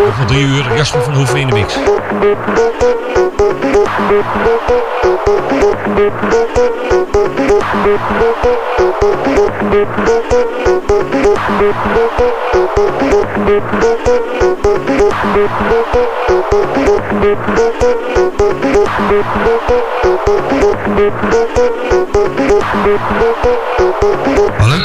Voor drie uur Jasper van Hoeven in de mix. Hallo?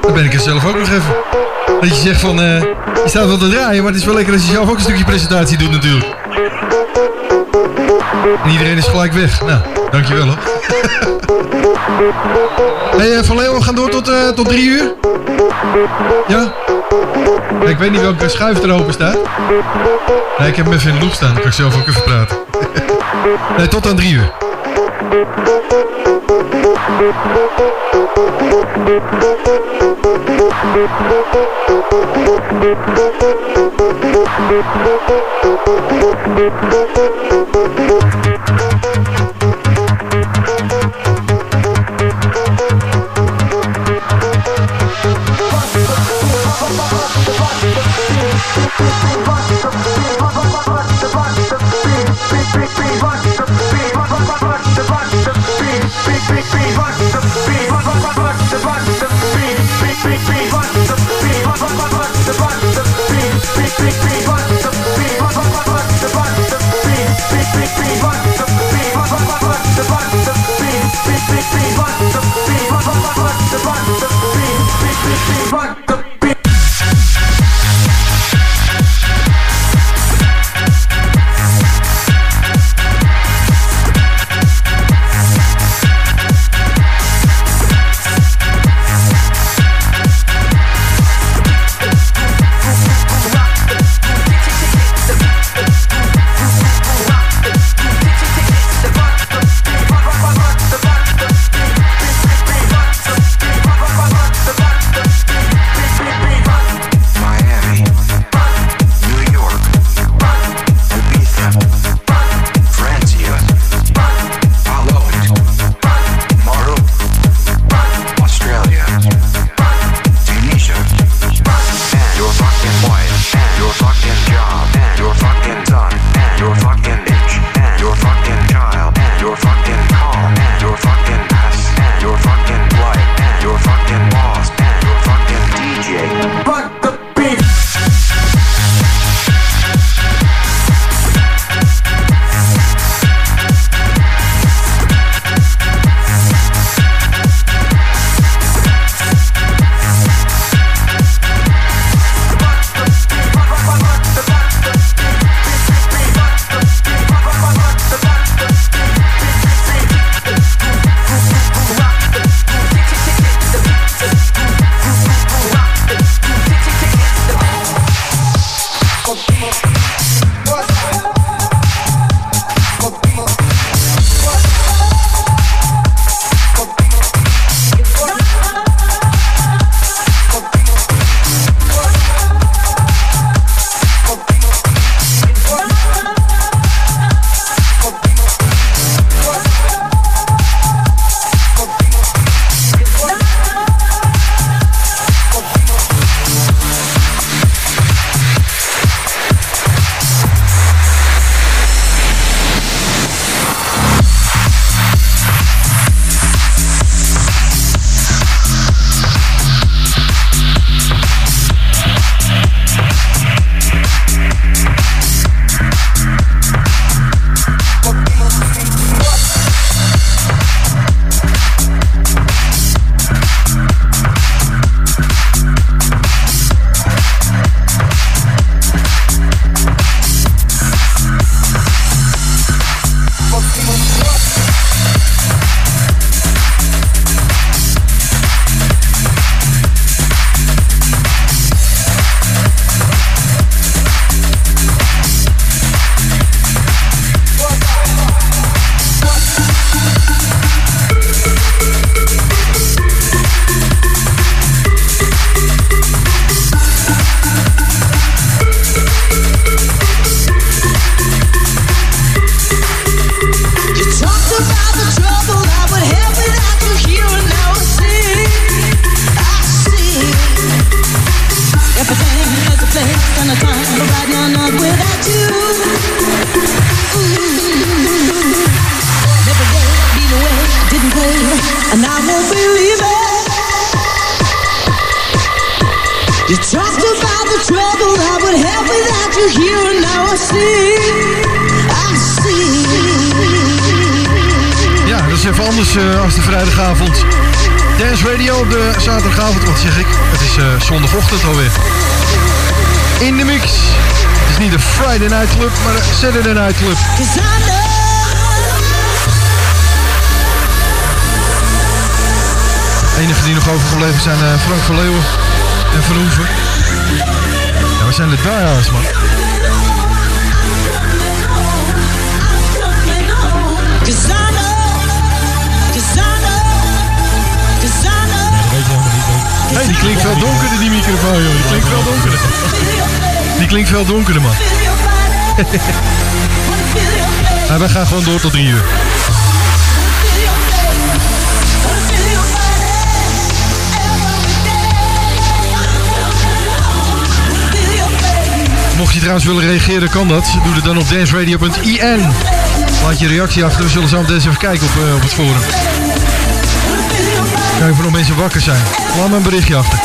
Dan ben ik er zelf ook nog even. Dat je zegt van, uh, je staat wel te draaien, maar het is wel lekker als je zelf ook een stukje presentatie doet natuurlijk. En iedereen is gelijk weg. Nou, dankjewel hoor. hey, uh, Van Leeuwen, we gaan door tot, uh, tot drie uur? Ja? Ik weet niet welke schuif er open staat. Ik heb hem even in de loop staan. Dan kan ik zelf ook even praten. nee, tot aan drie uur. Thank you. De enige die nog overgebleven zijn eh, Frank van Leeuwen en Van Hoeven. Ja, we zijn de diehards, man. Cause I know. Cause I know. Cause I know. Dat weet je helemaal niet. hè. Hey, die klinkt veel donkerder, die microfoon, joh. Die klinkt veel donkerder. Die klinkt veel donkerder, man. Maar wij gaan gewoon door tot drie uur. Mocht je trouwens willen reageren, kan dat. Doe het dan op danceradio.in. Laat je reactie achter. We zullen meteen eens even kijken op, eh, op het forum. Kijken of er nog mensen wakker zijn. Laat me een berichtje achter.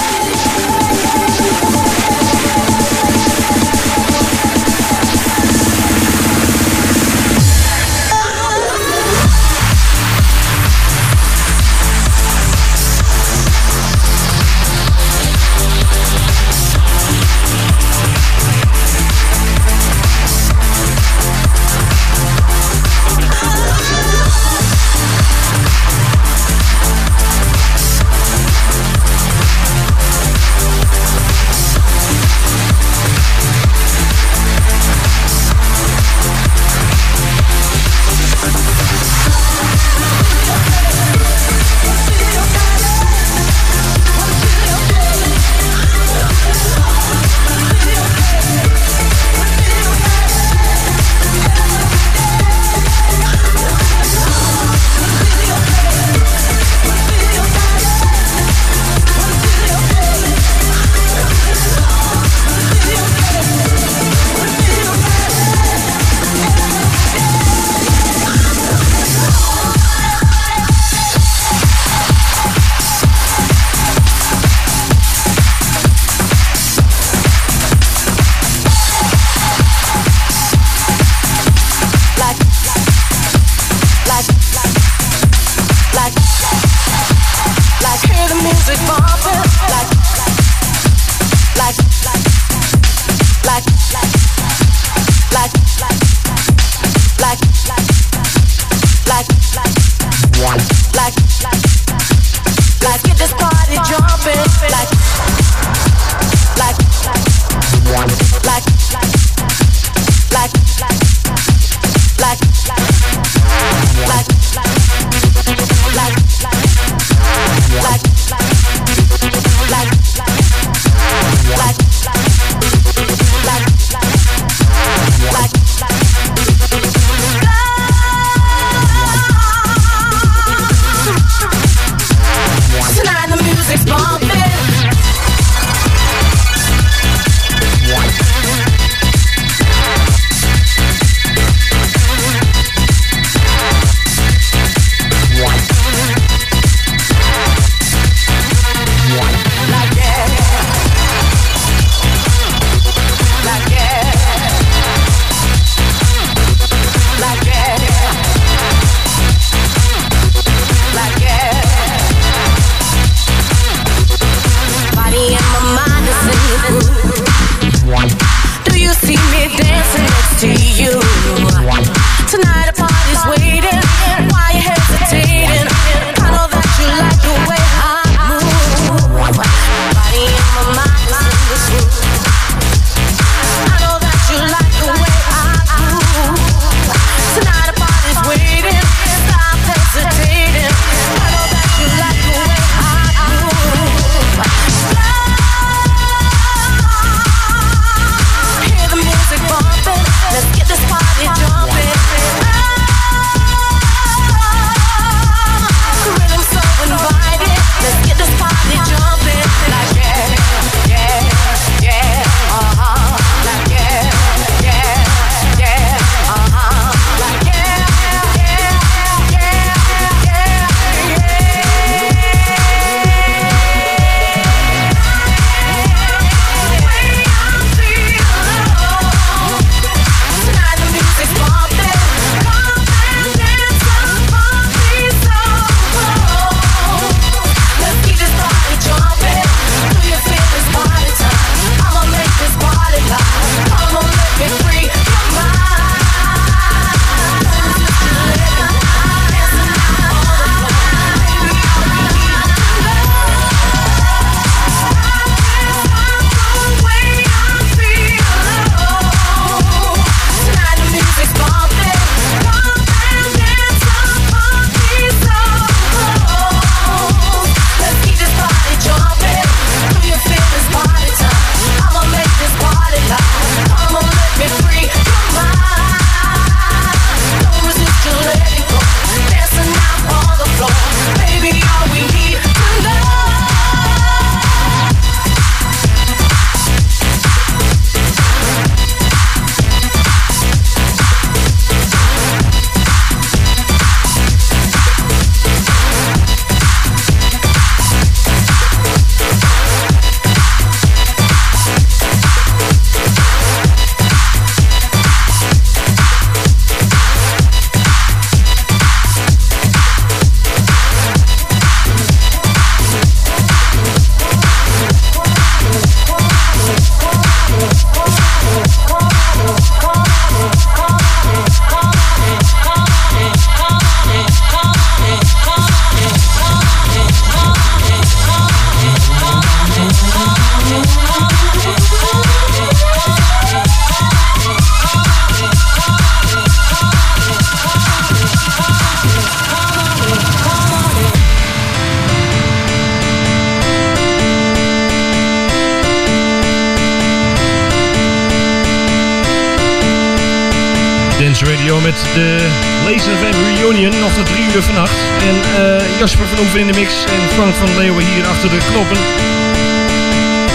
Laser FM Reunion, nog tot drie uur vannacht. En uh, Jasper van Oeven in de mix en Frank van Leeuwen hier achter de knoppen.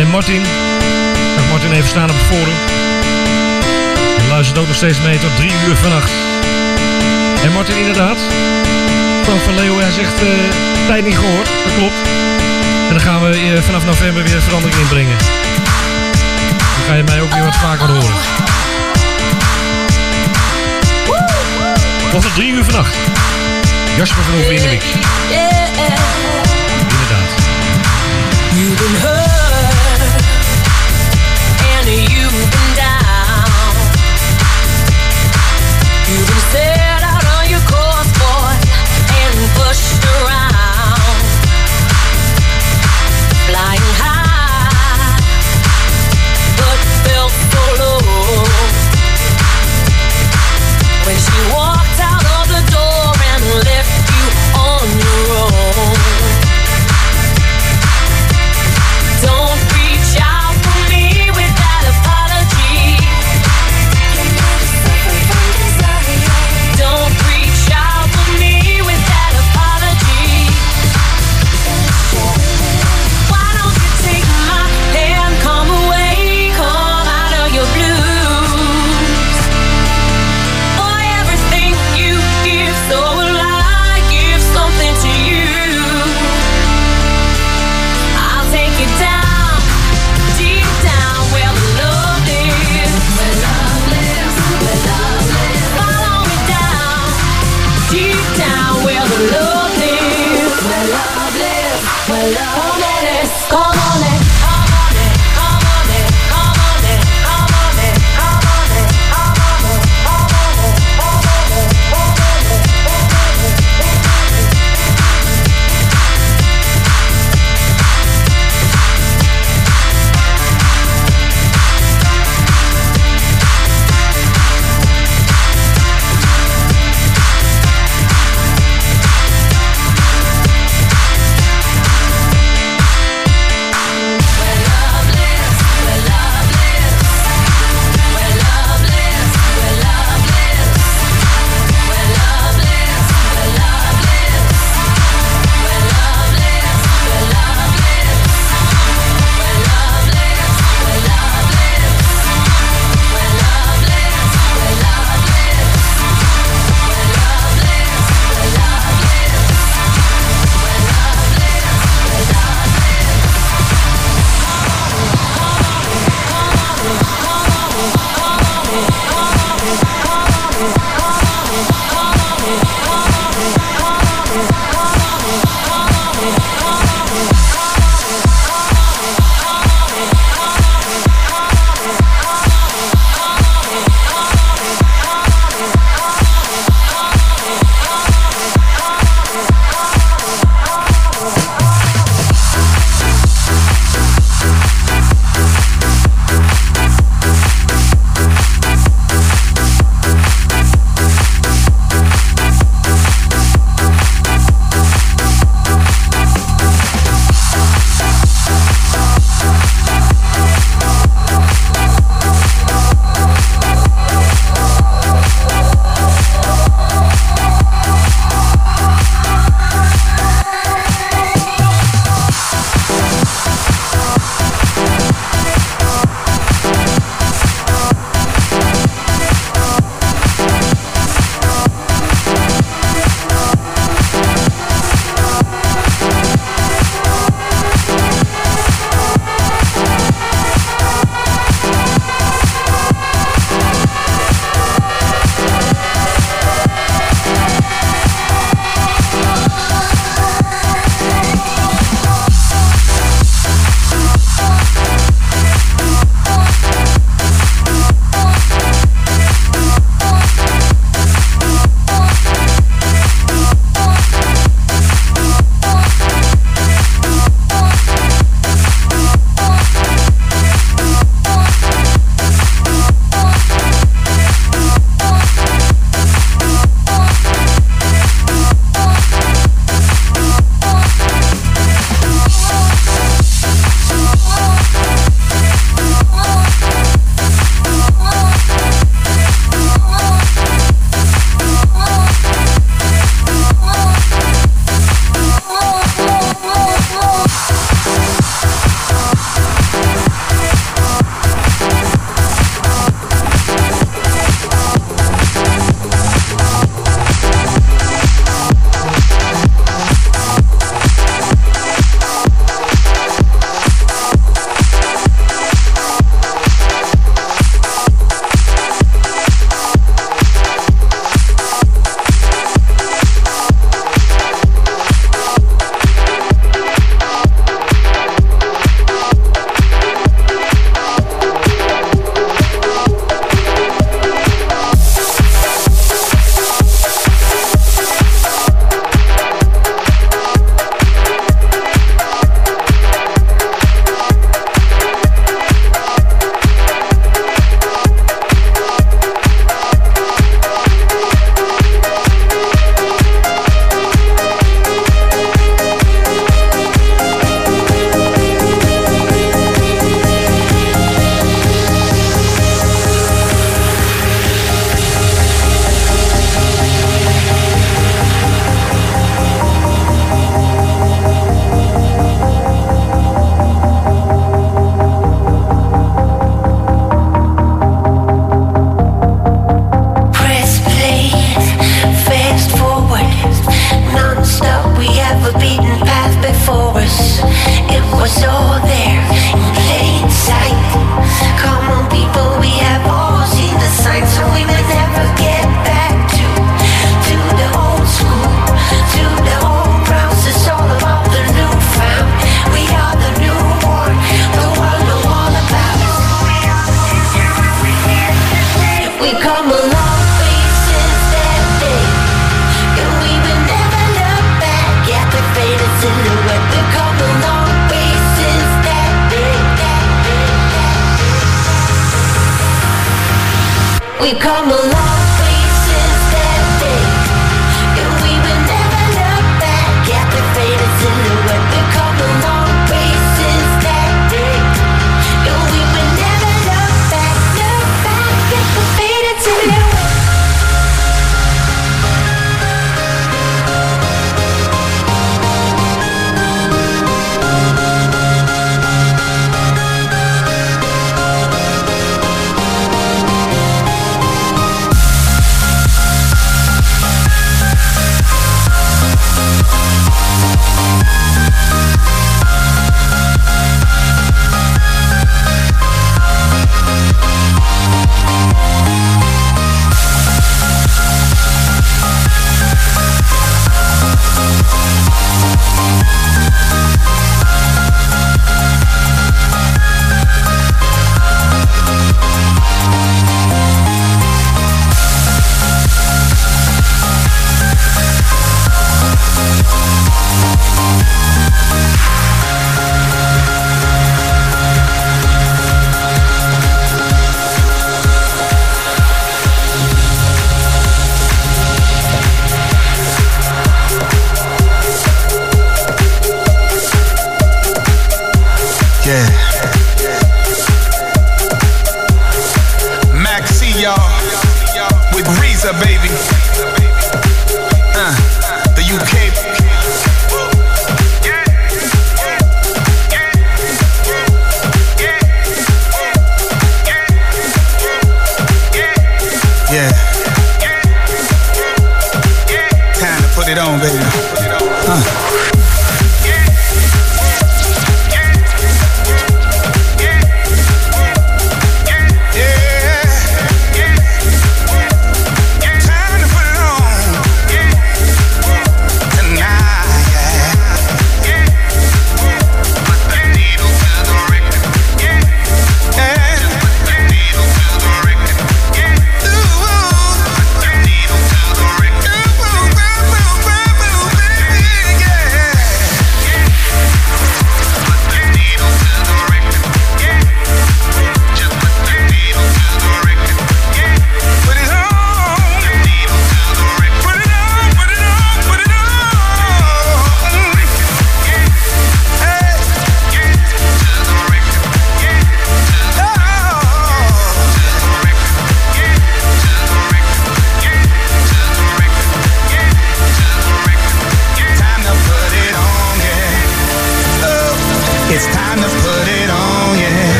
En Martin, ik Martin even staan op het forum. Hij luistert ook nog steeds mee tot drie uur vannacht. En Martin inderdaad, Frank van Leeuwen, hij zegt uh, tijd niet gehoord, dat klopt. En dan gaan we uh, vanaf november weer verandering inbrengen. Dan ga je mij ook weer wat vaker horen. Tot drie uur vannacht. Jasper van Hoeven in de mix. Inderdaad. We come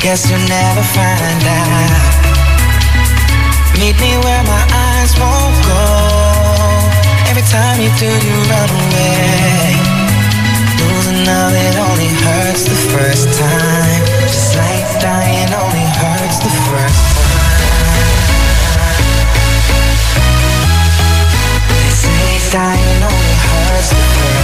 guess you'll never find out. Meet me where my eyes won't go. Every time you do, you run away. Losing love, it only hurts the first time. Just like dying only hurts the first time. They say dying only hurts the first time.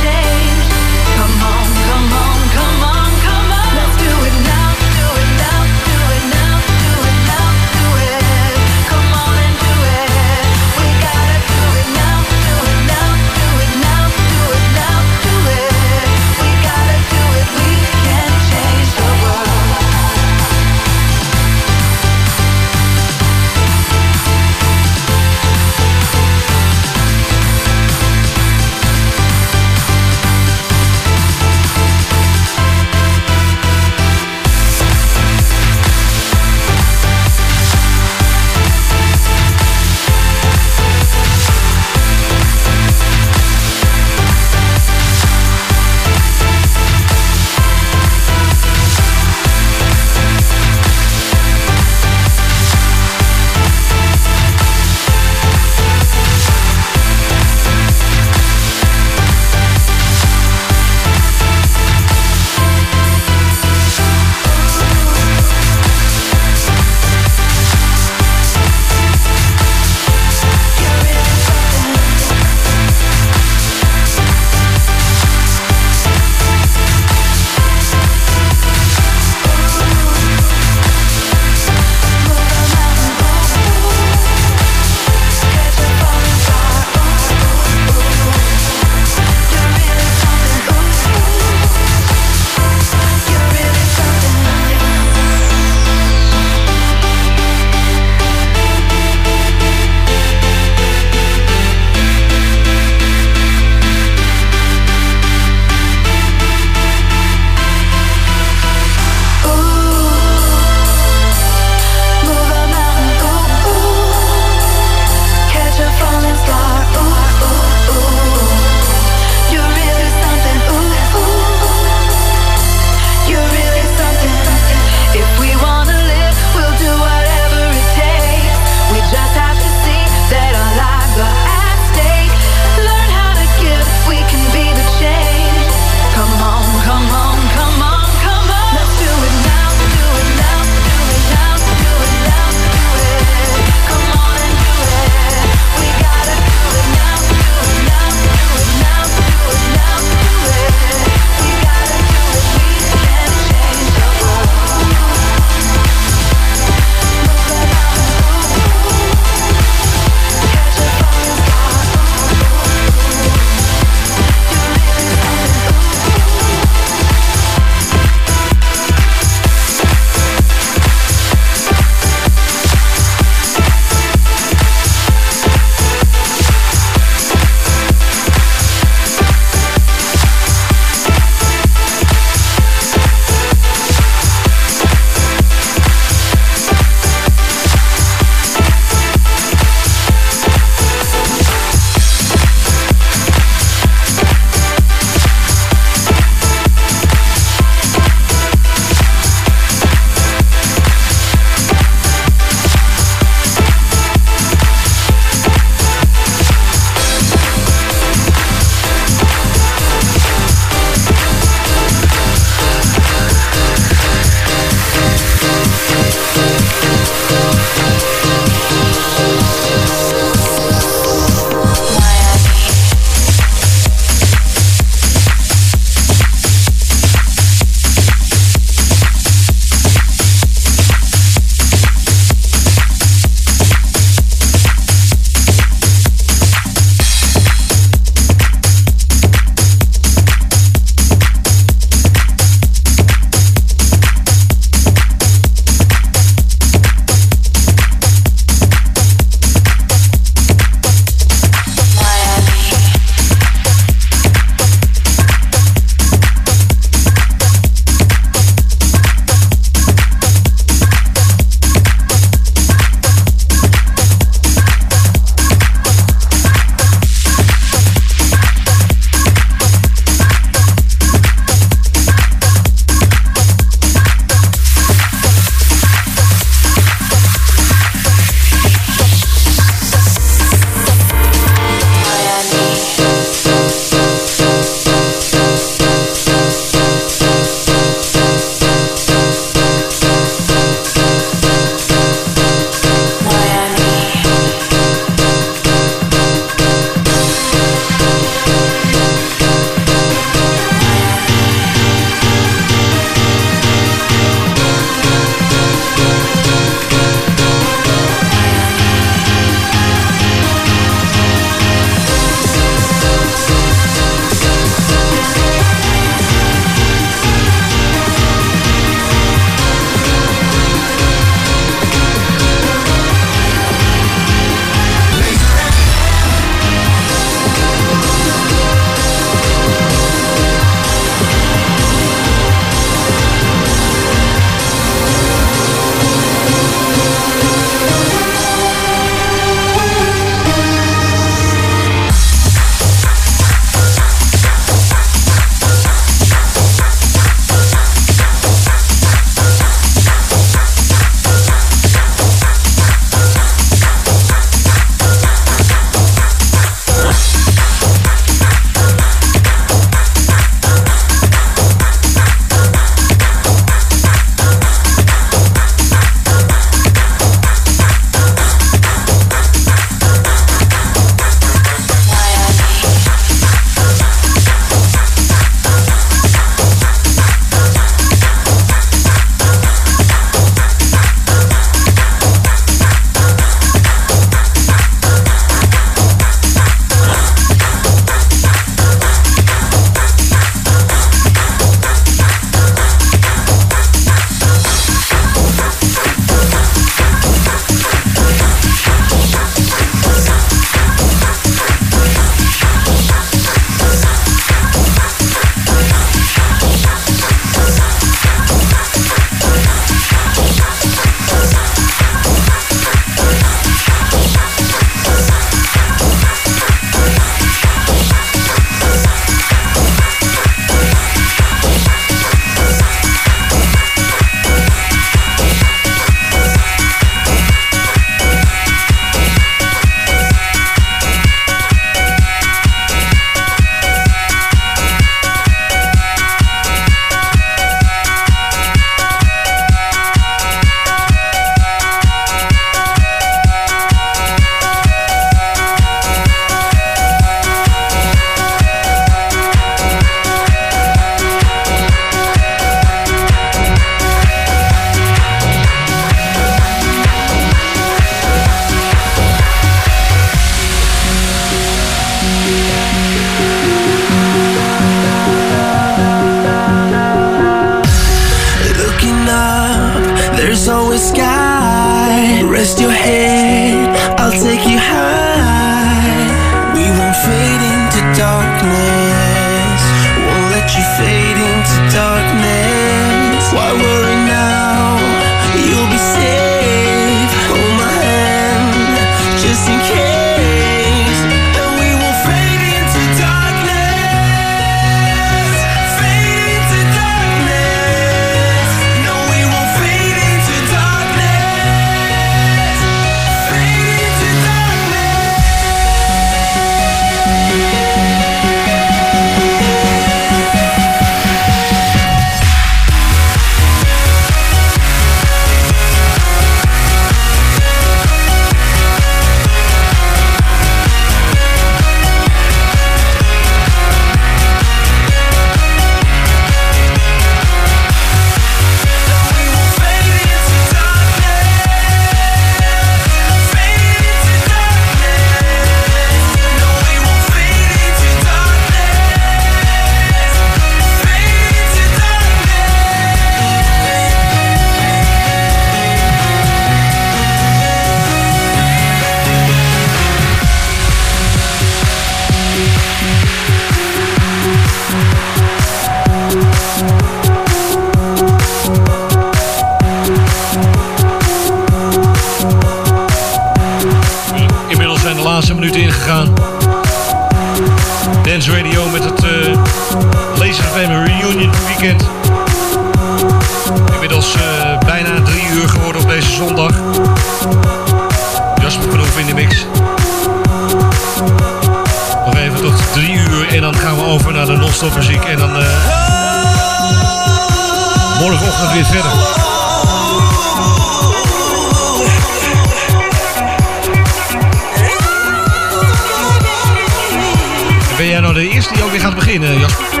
Weer gaat beginnen, Jasper?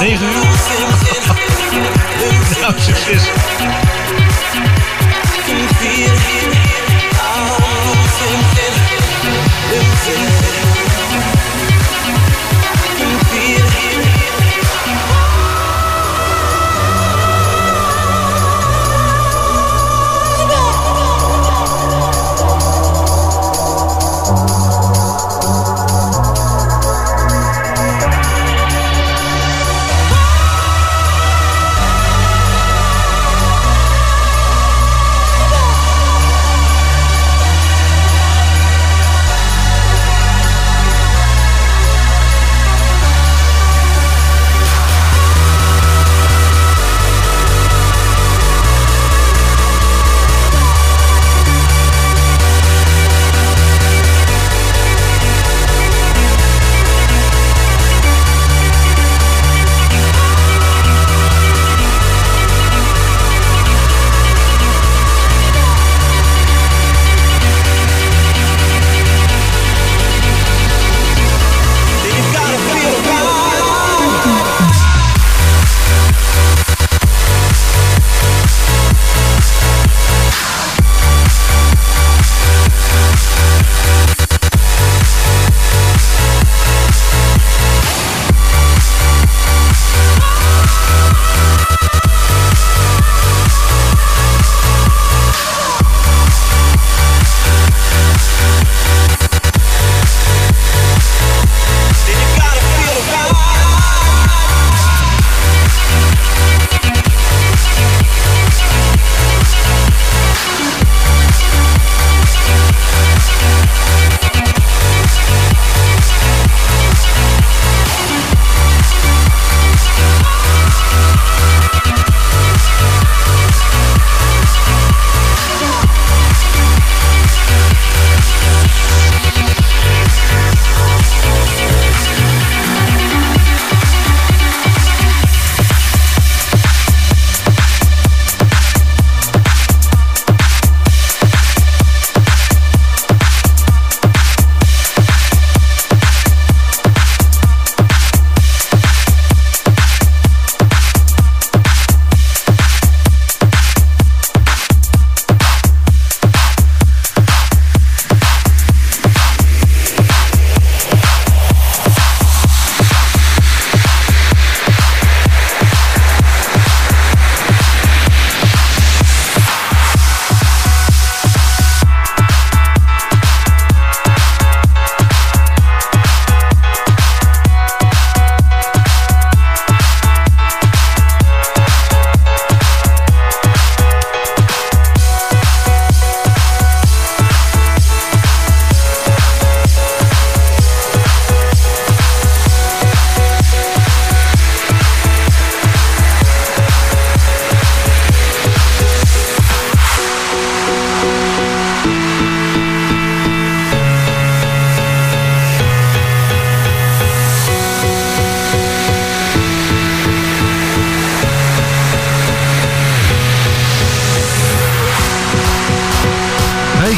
9 uur? nou, succes.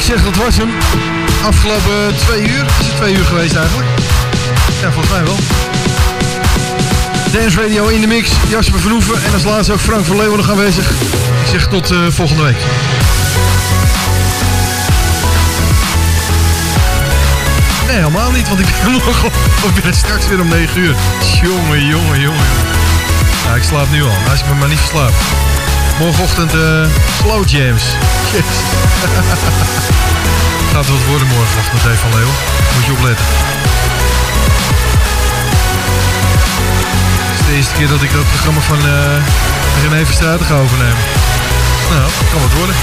Zeg dat was hem. Afgelopen twee uur. Is het twee uur geweest eigenlijk? Ja, volgens mij wel. Dance Radio in de mix. Jasper Verhoeven. En als laatste ook Frank van Leeuwen nog aanwezig. Ik zeg tot eh, volgende week. Nee, helemaal niet, want ik ben nog op weer straks weer om 9 uur. Jongen, jongen, jongen. Ja, ik slaap nu al. Als ik me maar niet verslaap. Morgenochtend eh slow jams. Yes. Gaat wat worden morgenochtend, Dave van. Moet je opletten. Het is de eerste keer dat ik dat programma van eh René Verstraeten ga overnemen. Nou, kan wat worden.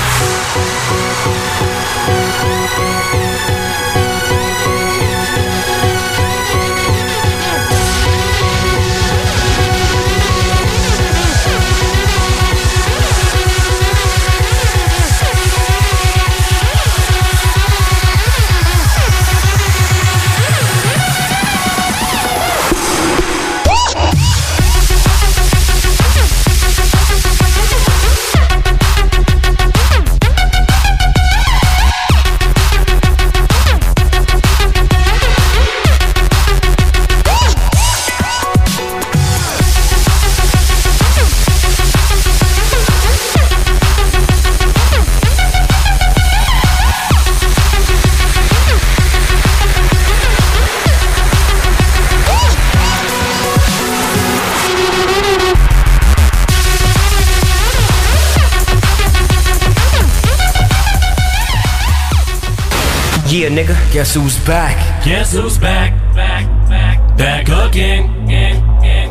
Guess who's back? Guess who's back? Back, back, back again.